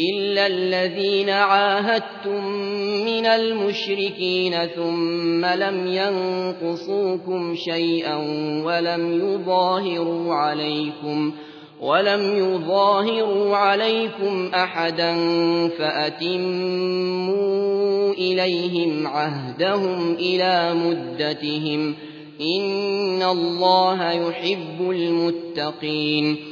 إلا الذين عاهدتم من المشركين ثم لم ينقصوكم شيئا ولم يظاهروا عليكم ولم يظاهروا عليكم أحدا فأتموا إليهم عهدهم إلى مدتهم إن الله يحب المتقين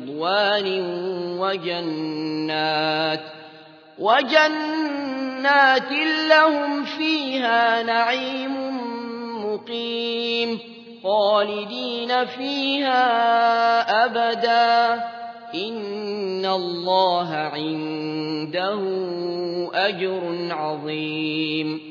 ورضوان وجنات وجنات لهم فيها نعيم مقيم خالدين فيها أبدا. إن الله عنده أجر عظيم.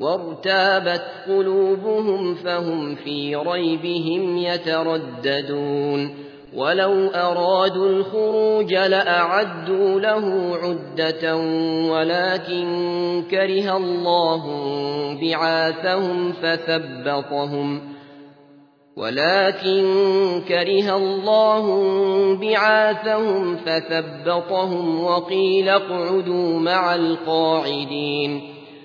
وارتابت قلوبهم فهم في ريبهم يترددون. ولو أرادوا الخروج لأعدوا له عدة ولكن كره الله بعاثهم فثبطهم. ولكن كره الله بعاثهم فثبطهم وقيل اقعدوا مع القاعدين.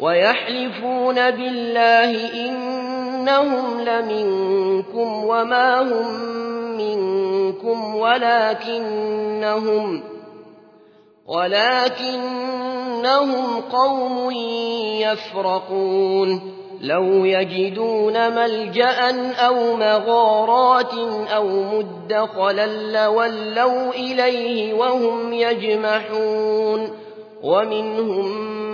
ويحلفون بالله إنهم لمنكم وما هم منكم ولكنهم ولكنهم قوم يفرقون لو يجدون ملجأ أو مغارات أو مدخلا لولوا إليه وهم يجمحون ومنهم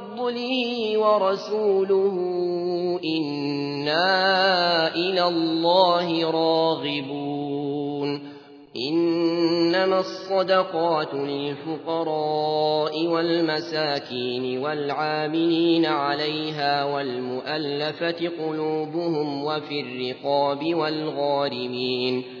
ورسوله إنا إلى الله راغبون. إنما الصدقات للفقراء والمساكين والعاملين عليها والمؤلفة قلوبهم وفي الرقاب والغارمين.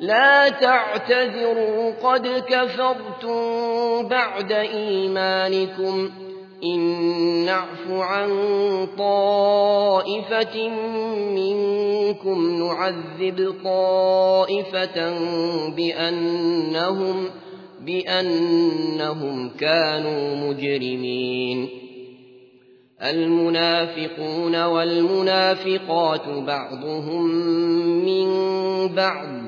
لا تعتذروا قد كفرتم بعد إيمانكم. إن نعف عن طائفة منكم نعذب طائفة بأنهم, بأنهم كانوا مجرمين. المنافقون والمنافقات بعضهم من بعض.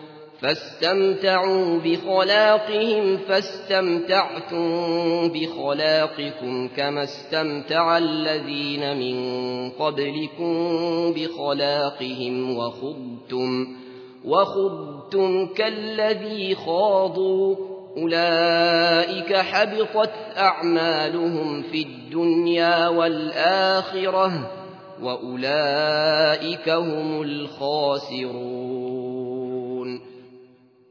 فاستمتعوا بخلاقهم فاستمتعتم بخلاقكم كما استمتع الذين من قبلكم بخلاقهم وخضتم, وخضتم كالذي خاضوا. أولئك حبطت أعمالهم في الدنيا والآخرة وأولئك هم الخاسرون.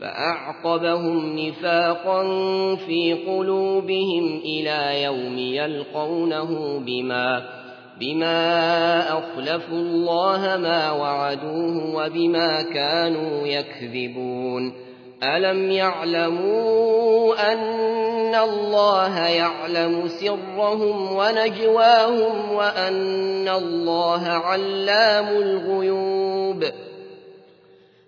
فأعقبهم نفاقا في قلوبهم إلى يوم يلقونه بما بما أخلفوا الله ما وعدوه وبما كانوا يكذبون. ألم يعلموا أن الله يعلم سرهم ونجواهم وأن الله علام الغيوب؟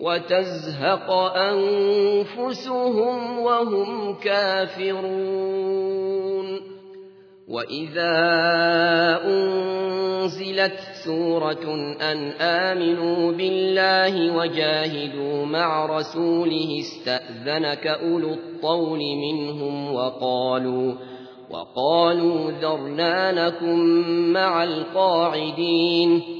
وتزهق أنفسهم وهم كافرون. وإذا أنزلت سورة أن آمنوا بالله وجاهدوا مع رسوله استأذنك أولو الطول منهم وقالوا وقالوا ذرنانكم مع القاعدين.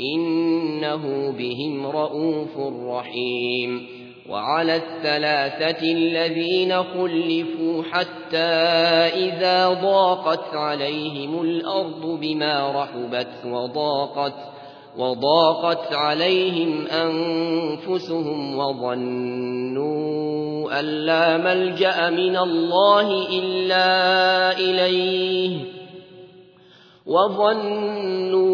إنه بهم رءوف رحيم وعلى الثلاثة الذين خلفوا حتى إذا ضاقت عليهم الأرض بما رحبت وضاقت وضاقت عليهم أنفسهم وظنوا أن لا ملجأ من الله إلا إليه وظنوا